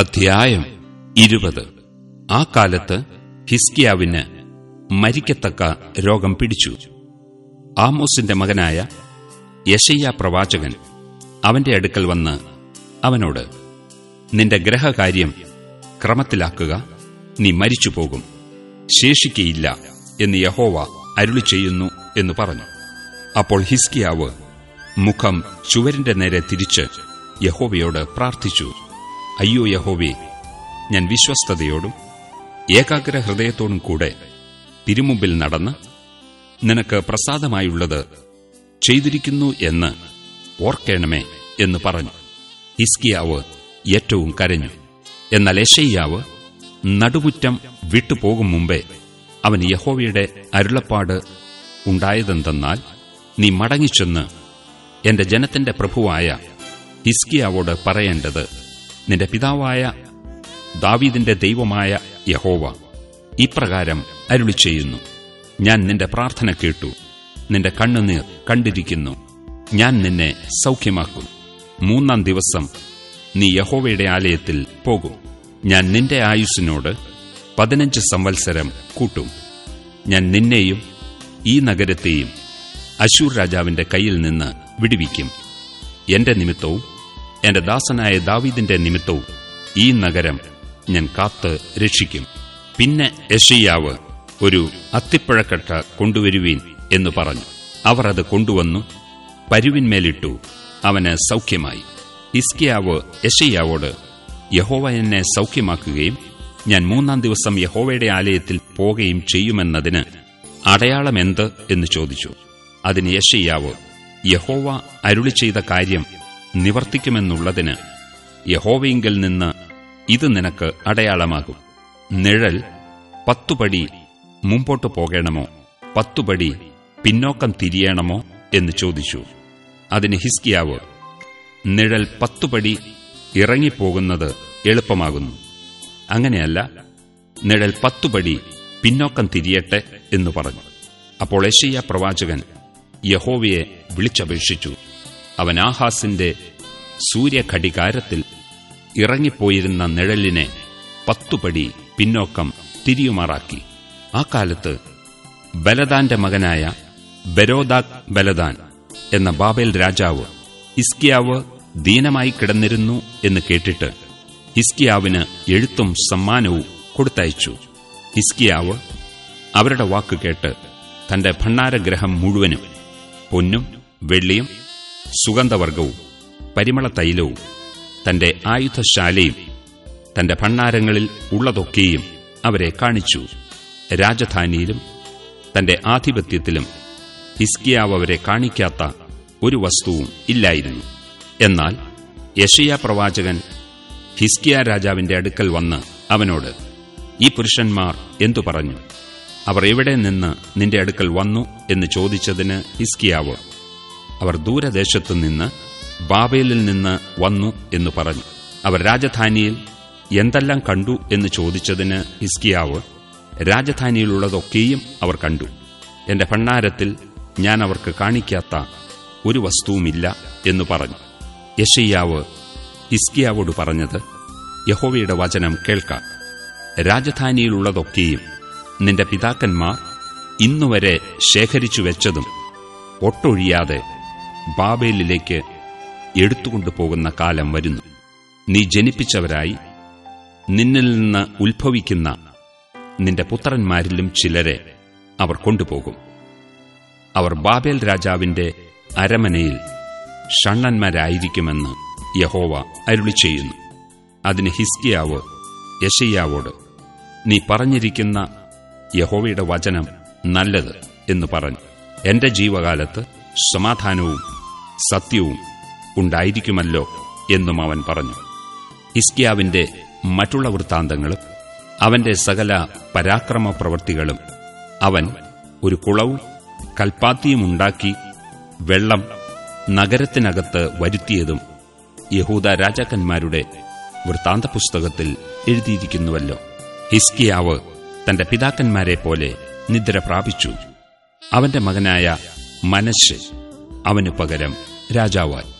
അധ്യായം ഇരുപത്. ആ കാലത്ത് ഹിസ്കിയാവിന് മരിക്കത്തക്ക രോഗം പിടിച്ചു. ആമോസിന്റെ മകനായ യശയ്യ പ്രവാചകൻ അവന്റെ അടുക്കൽ വന്ന് അവനോട് നിന്റെ ഗ്രഹകാര്യം ക്രമത്തിലാക്കുക. നീ മരിച്ചുപോകും. ശേഷിക്കയില്ല എന്ന് യഹോവ അരുളി ചെയ്യുന്നു എന്ന് പറഞ്ഞു. അപ്പോൾ ഹിസ്കിയാവ് മുഖം ചുവരിന്റെ നേരെ തിരിച്ച് യഹോവയോട് പ്രാർത്ഥിച്ചു. അയ്യോ യഹോവേ ഞാൻ വിശ്വസ്തയോടും ഏകാഗ്ര ഹൃദയത്തോടും കൂടെ തിരുമുമ്പിൽ നടന്ന് നിനക്ക് പ്രസാദമായുള്ളത് ചെയ്തിരിക്കുന്നു എന്ന് ഓർക്കേണമേ എന്ന് പറഞ്ഞു. ഹിസ്കിയാവ് ഏറ്റവും കരഞ്ഞു. എന്നാൽ യശയ്യാവ് നടുവുറ്റം വിട്ടുപോകും മുമ്പേ അവൻ യഹോവയുടെ അരുളപ്പാട് ഉണ്ടായതെന്തെന്നാൽ നീ മടങ്ങിച്ചെന്ന് എന്റെ ജനത്തിന്റെ പ്രഭുവായ ഹിസ്കിയാവോട് പറയേണ്ടത് നിന്റെ പിതാവായ ദാവീദിന്റെ ദൈവമായ യഹോവ ഇപ്രകാരം അരുളി ചെയ്യുന്നു ഞാൻ നിന്റെ പ്രാർത്ഥന കേട്ടു. നിന്റെ കണ്ണുനീർ കണ്ടിരിക്കുന്നു. ഞാൻ നിന്നെ സൗഖ്യമാക്കും. മൂന്നാം ദിവസം നീ യഹോവയുടെ ആലയത്തിൽ പോകും. ഞാൻ നിന്റെ ആയുസ്സിനോട് പതിനഞ്ച് സംവത്സരം കൂട്ടും. ഞാൻ നിന്നെയും ഈ നഗരത്തെയും അശൂർ രാജാവിന്റെ കയ്യിൽ നിന്ന് വിടുവിക്കും. എന്റെ നിമിത്തവും എന്റെ ദാസനായ ദാവീദിന്റെ നിമിത്തവും ഈ നഗരം ഞാൻ കാത്ത് രക്ഷിക്കും. പിന്നെ യഷയ്യാവ് ഒരു അത്തിപ്പഴക്കട്ട കൊണ്ടുവരുവീൻ എന്ന് പറഞ്ഞു. അവർ അത് കൊണ്ടുവന്നു പരുവിന്മേലിട്ടു അവന് സൗഖ്യമായി. ഇസ്കിയാവ് യഷയ്യാവോട് യഹോവ എന്നെ സൗഖ്യമാക്കുകയും ഞാൻ മൂന്നാം ദിവസം യഹോവയുടെ ആലയത്തിൽ പോകുകയും ചെയ്യുമെന്നതിന് അടയാളമെന്ത്? എന്ന് ചോദിച്ചു. അതിന് യഷയ്യാവ് യഹോവ അരുളി ചെയ്ത കാര്യം നിവർത്തിക്കുമെന്നുള്ളതിന് യഹോവയിങ്കിൽ നിന്ന് ഇത് നിനക്ക് അടയാളമാകും. നിഴൽ പത്തുപടി മുമ്പോട്ട് പോകണമോ? പത്തുപടി പിന്നോക്കം തിരിയണമോ? എന്ന് ചോദിച്ചു. അതിന് ഹിസ്കിയാവ് നിഴൽ പത്തുപടി ഇറങ്ങിപ്പോകുന്നത് എളുപ്പമാകുന്നു. അങ്ങനെയല്ല നിഴൽ പത്തുപടി പിന്നോക്കം തിരിയട്ടെ എന്ന് പറഞ്ഞു. അപ്പോൾ യശയ്യ പ്രവാചകൻ യഹോവയെ വിളിച്ചപേക്ഷിച്ചു. അവൻ ആഹാസിന്റെ സൂര്യഘടികാരത്തിൽ ഇറങ്ങിപ്പോയിരുന്ന നിഴലിനെ പത്തുപടി പിന്നോക്കം തിരിയുമാറാക്കി. ആ കാലത്ത് ബലദാന്റെ മകനായ ബരോദാക് ബലദാൻ എന്ന ബാബേൽ രാജാവ് ഹിസ്കിയാവ് ദീനമായി കിടന്നിരുന്നു എന്ന് കേട്ടിട്ട് ഹിസ്കിയാവിന് എഴുത്തും സമ്മാനവും കൊടുത്തയച്ചു. ഹിസ്കിയാവ് അവരുടെ വാക്ക് കേട്ട് തന്റെ ഭണ്ണാരഗ്രഹം മുഴുവനും പൊന്നും വെള്ളിയും സുഗന്ധവർഗവും പരിമള തൈലവും തന്റെ ആയുധശാലയും തന്റെ ഭണ്ണാരങ്ങളിൽ ഉള്ളതൊക്കെയും അവരെ കാണിച്ചു. രാജധാനിയിലും തന്റെ ആധിപത്യത്തിലും ഹിസ്കിയാവ് അവരെ കാണിക്കാത്ത ഒരു വസ്തുവും ഇല്ലായിരുന്നു. എന്നാൽ യഷയ പ്രവാചകൻ ഹിസ്കിയ രാജാവിന്റെ അടുക്കൽ വന്ന് അവനോട് ഈ പുരുഷന്മാർ എന്തു പറഞ്ഞു? അവർ എവിടെ നിന്ന് നിന്റെ അടുക്കൽ വന്നു? എന്ന് ചോദിച്ചതിന് ഹിസ്കിയാവ് അവർ ദൂരദേശത്തു നിന്ന് ബാബേലിൽ നിന്ന് വന്നു എന്ന് പറഞ്ഞു. അവർ രാജധാനിയിൽ എന്തെല്ലാം കണ്ടു എന്ന് ചോദിച്ചതിന് ഹിസ്കിയാവ് രാജധാനിയിലുള്ളതൊക്കെയും അവർ കണ്ടു. എന്റെ ഭണ്ണാരത്തിൽ ഞാൻ അവർക്ക് കാണിക്കാത്ത ഒരു വസ്തുവുമില്ല എന്ന് പറഞ്ഞു. യഷയ്യാവ് ഹിസ്കിയാവോട് പറഞ്ഞത് യഹോവയുടെ വചനം കേൾക്കാം. രാജധാനിയിലുള്ളതൊക്കെയും നിന്റെ പിതാക്കന്മാർ ഇന്നുവരെ ശേഖരിച്ചു വെച്ചതും ഒട്ടൊഴിയാതെ ബാബേലിലേക്ക് എടുത്തുകൊണ്ടുപോകുന്ന കാലം വരുന്നു. നീ ജനിപ്പിച്ചവരായി നിന്നിൽ നിന്ന് ഉത്ഭവിക്കുന്ന നിന്റെ പുത്രന്മാരിലും ചിലരെ അവർ കൊണ്ടുപോകും. അവർ ബാബേൽ രാജാവിന്റെ അരമനയിൽ ഷണ്ണന്മാരായിരിക്കുമെന്ന് യഹോവ അരുളി ചെയ്യുന്നു. അതിന് ഹിസ്കിയാവ് യശയ്യാവോട് നീ പറഞ്ഞിരിക്കുന്ന യഹോവയുടെ വചനം നല്ലത് എന്ന് പറഞ്ഞു. എന്റെ ജീവകാലത്ത് സമാധാനവും സത്യവും ഉണ്ടായിരിക്കുമല്ലോ എന്നും അവൻ പറഞ്ഞു. ഹിസ്കിയാവിന്റെ മറ്റുള്ള വൃത്താന്തങ്ങളും അവന്റെ സകല പരാക്രമ അവൻ ഒരു കുളവും കൽപ്പാത്തിയും ഉണ്ടാക്കി വെള്ളം നഗരത്തിനകത്ത് വരുത്തിയതും യഹൂദ രാജാക്കന്മാരുടെ വൃത്താന്ത പുസ്തകത്തിൽ എഴുതിയിരിക്കുന്നുവല്ലോ. ഹിസ്കിയാവ് തന്റെ പിതാക്കന്മാരെ പോലെ നിദ്ര പ്രാപിച്ചു. അവന്റെ മകനായ മനശ് അവനു പകരം രാജാവായി.